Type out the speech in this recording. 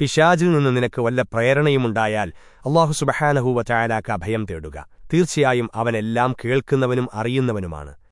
പിശാജിൽ നിന്ന് നിനക്ക് വല്ല പ്രേരണയുമുണ്ടായാൽ അള്ളാഹു സുബഹാനഹൂവ ചായാലാക്ക അഭയം തേടുക. തീർച്ചയായും അവനെല്ലാം കേൾക്കുന്നവനും അറിയുന്നവനുമാണ്.